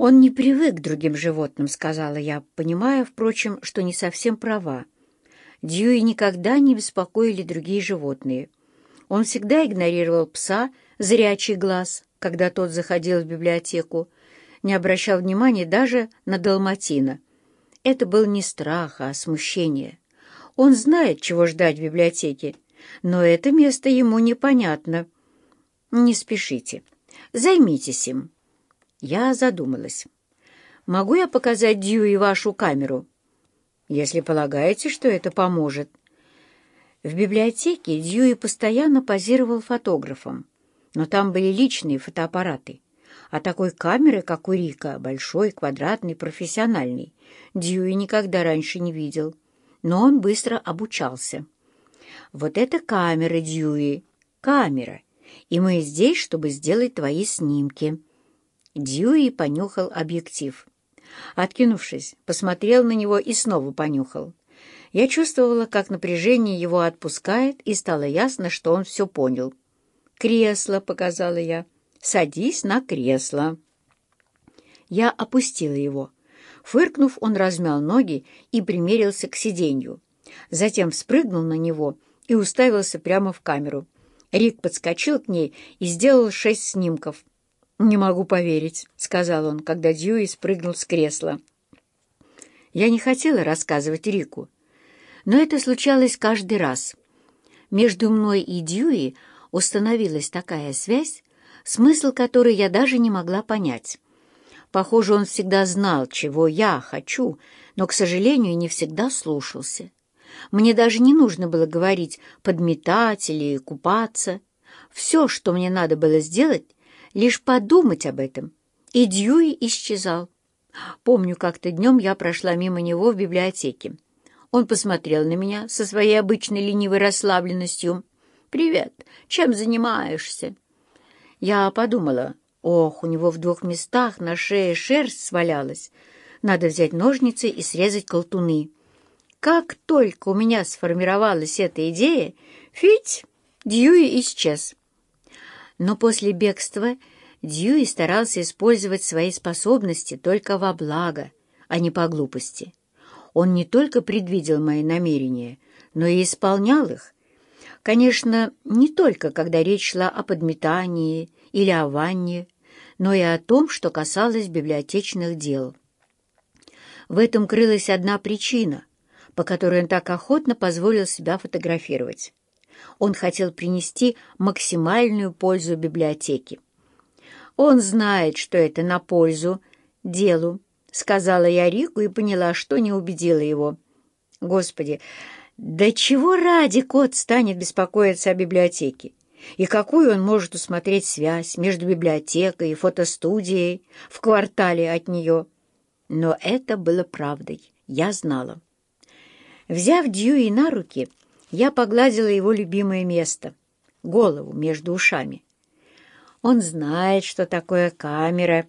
«Он не привык к другим животным», — сказала я, понимая, впрочем, что не совсем права. Дьюи никогда не беспокоили другие животные. Он всегда игнорировал пса, зрячий глаз, когда тот заходил в библиотеку, не обращал внимания даже на Далматина. Это был не страх, а смущение. Он знает, чего ждать в библиотеке, но это место ему непонятно. Не спешите. Займитесь им. Я задумалась. Могу я показать Дьюи вашу камеру? Если полагаете, что это поможет. В библиотеке Дьюи постоянно позировал фотографом, но там были личные фотоаппараты. А такой камеры, как у Рика, большой, квадратный, профессиональный, Дьюи никогда раньше не видел. Но он быстро обучался. «Вот это камера, Дьюи, камера, и мы здесь, чтобы сделать твои снимки». Дьюи понюхал объектив. Откинувшись, посмотрел на него и снова понюхал. Я чувствовала, как напряжение его отпускает, и стало ясно, что он все понял. «Кресло», — показала я. «Садись на кресло». Я опустила его. Фыркнув, он размял ноги и примерился к сиденью. Затем вспрыгнул на него и уставился прямо в камеру. Рик подскочил к ней и сделал шесть снимков. «Не могу поверить», — сказал он, когда Дьюи спрыгнул с кресла. Я не хотела рассказывать Рику, но это случалось каждый раз. Между мной и Дьюи установилась такая связь, смысл которой я даже не могла понять. Похоже, он всегда знал, чего я хочу, но, к сожалению, не всегда слушался. Мне даже не нужно было говорить «подметать» или «купаться». Все, что мне надо было сделать, лишь подумать об этом, и Дьюи исчезал. Помню, как-то днем я прошла мимо него в библиотеке. Он посмотрел на меня со своей обычной ленивой расслабленностью. «Привет, чем занимаешься?» Я подумала, ох, у него в двух местах на шее шерсть свалялась. Надо взять ножницы и срезать колтуны. Как только у меня сформировалась эта идея, фить, Дьюи исчез. Но после бегства Дьюи старался использовать свои способности только во благо, а не по глупости. Он не только предвидел мои намерения, но и исполнял их. Конечно, не только когда речь шла о подметании или о ванне, но и о том, что касалось библиотечных дел. В этом крылась одна причина, по которой он так охотно позволил себя фотографировать. Он хотел принести максимальную пользу библиотеке. «Он знает, что это на пользу делу», — сказала я Рику и поняла, что не убедила его. «Господи, да чего ради кот станет беспокоиться о библиотеке? И какую он может усмотреть связь между библиотекой и фотостудией в квартале от нее?» Но это было правдой, я знала. Взяв Дьюи на руки, я погладила его любимое место — голову между ушами. Он знает, что такое камера,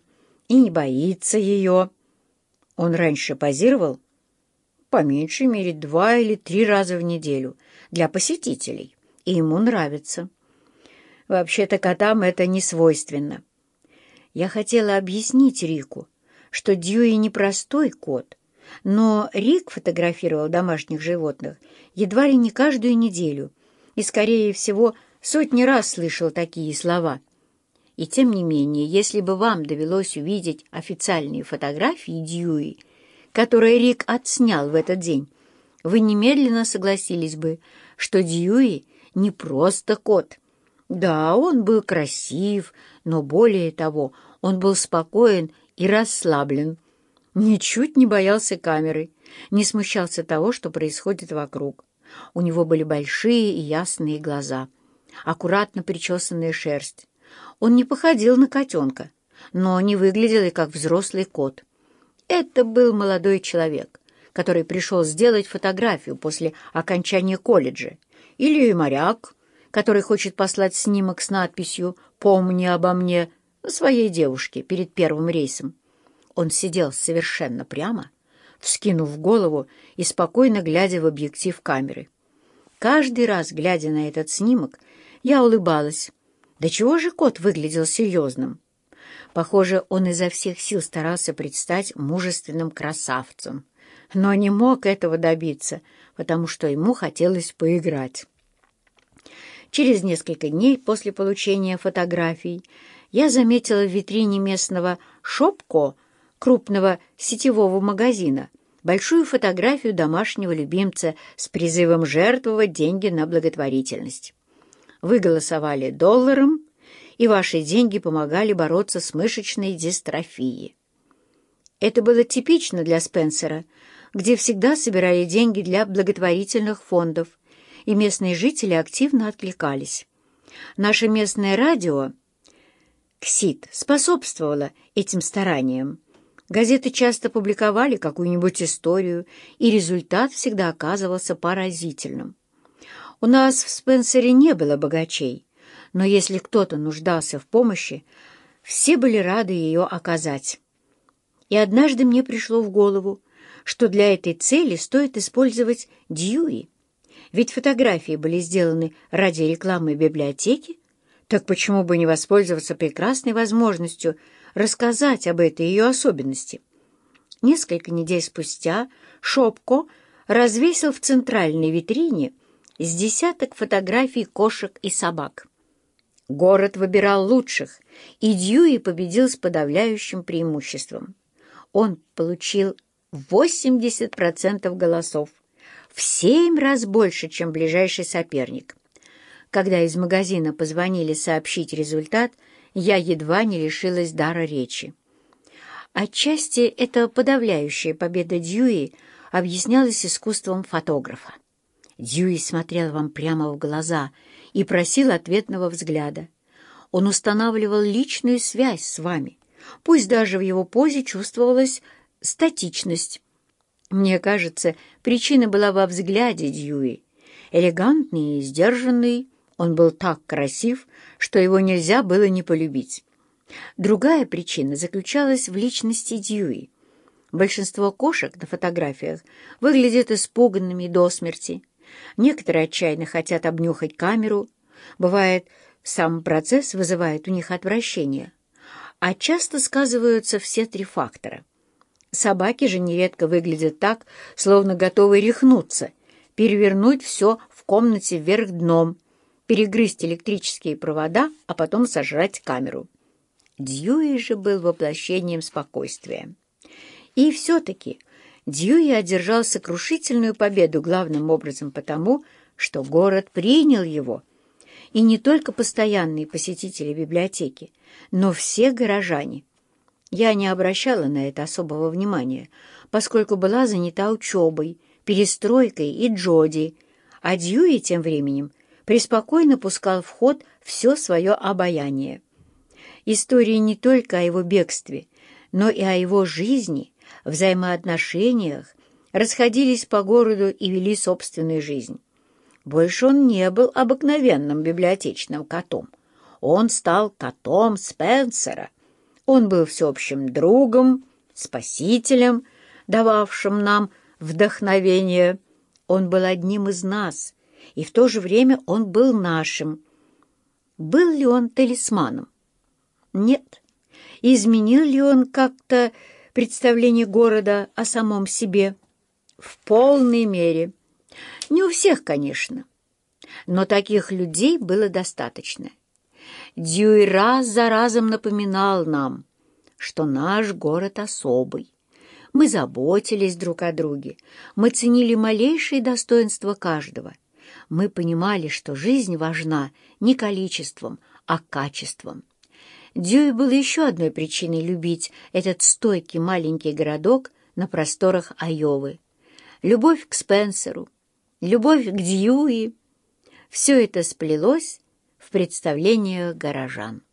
и не боится ее. Он раньше позировал? По меньшей мере два или три раза в неделю для посетителей, и ему нравится. Вообще-то котам это не свойственно. Я хотела объяснить Рику, что Дьюи не простой кот, но Рик фотографировал домашних животных едва ли не каждую неделю и, скорее всего, сотни раз слышал такие слова. И тем не менее, если бы вам довелось увидеть официальные фотографии Дьюи, которые Рик отснял в этот день, вы немедленно согласились бы, что Дьюи не просто кот. Да, он был красив, но более того, он был спокоен и расслаблен ничуть не боялся камеры, не смущался того, что происходит вокруг. У него были большие и ясные глаза, аккуратно причесанная шерсть. Он не походил на котенка, но не выглядел и как взрослый кот. Это был молодой человек, который пришел сделать фотографию после окончания колледжа, или моряк, который хочет послать снимок с надписью «Помни обо мне» своей девушке перед первым рейсом. Он сидел совершенно прямо, вскинув голову и спокойно глядя в объектив камеры. Каждый раз, глядя на этот снимок, я улыбалась. Да чего же кот выглядел серьезным? Похоже, он изо всех сил старался предстать мужественным красавцем, но не мог этого добиться, потому что ему хотелось поиграть. Через несколько дней после получения фотографий я заметила в витрине местного «Шопко» крупного сетевого магазина большую фотографию домашнего любимца с призывом жертвовать деньги на благотворительность. Вы голосовали долларом, и ваши деньги помогали бороться с мышечной дистрофией. Это было типично для Спенсера, где всегда собирали деньги для благотворительных фондов, и местные жители активно откликались. Наше местное радио «КСИТ» способствовало этим стараниям. Газеты часто публиковали какую-нибудь историю, и результат всегда оказывался поразительным. У нас в Спенсере не было богачей, но если кто-то нуждался в помощи, все были рады ее оказать. И однажды мне пришло в голову, что для этой цели стоит использовать Дьюи. Ведь фотографии были сделаны ради рекламы библиотеки, так почему бы не воспользоваться прекрасной возможностью рассказать об этой ее особенности? Несколько недель спустя Шопко развесил в центральной витрине с десяток фотографий кошек и собак. Город выбирал лучших, и Дьюи победил с подавляющим преимуществом. Он получил 80% голосов, в семь раз больше, чем ближайший соперник. Когда из магазина позвонили сообщить результат, я едва не лишилась дара речи. Отчасти эта подавляющая победа Дьюи объяснялась искусством фотографа. Дьюи смотрел вам прямо в глаза — и просил ответного взгляда. Он устанавливал личную связь с вами, пусть даже в его позе чувствовалась статичность. Мне кажется, причина была во взгляде Дьюи. Элегантный и сдержанный, он был так красив, что его нельзя было не полюбить. Другая причина заключалась в личности Дьюи. Большинство кошек на фотографиях выглядят испуганными до смерти, Некоторые отчаянно хотят обнюхать камеру. Бывает, сам процесс вызывает у них отвращение. А часто сказываются все три фактора. Собаки же нередко выглядят так, словно готовы рехнуться, перевернуть все в комнате вверх дном, перегрызть электрические провода, а потом сожрать камеру. Дьюи же был воплощением спокойствия. И все-таки Дьюи одержал сокрушительную победу главным образом потому, что город принял его. И не только постоянные посетители библиотеки, но все горожане. Я не обращала на это особого внимания, поскольку была занята учебой, перестройкой и Джоди, а Дьюи тем временем преспокойно пускал в ход все свое обаяние. Истории не только о его бегстве, но и о его жизни взаимоотношениях, расходились по городу и вели собственную жизнь. Больше он не был обыкновенным библиотечным котом. Он стал котом Спенсера. Он был всеобщим другом, спасителем, дававшим нам вдохновение. Он был одним из нас, и в то же время он был нашим. Был ли он талисманом? Нет. Изменил ли он как-то представление города о самом себе в полной мере. Не у всех, конечно, но таких людей было достаточно. Дьюи раз за разом напоминал нам, что наш город особый. Мы заботились друг о друге, мы ценили малейшие достоинства каждого. Мы понимали, что жизнь важна не количеством, а качеством. Дьюи был еще одной причиной любить этот стойкий маленький городок на просторах Айовы. Любовь к Спенсеру, любовь к Дьюи — все это сплелось в представлениях горожан.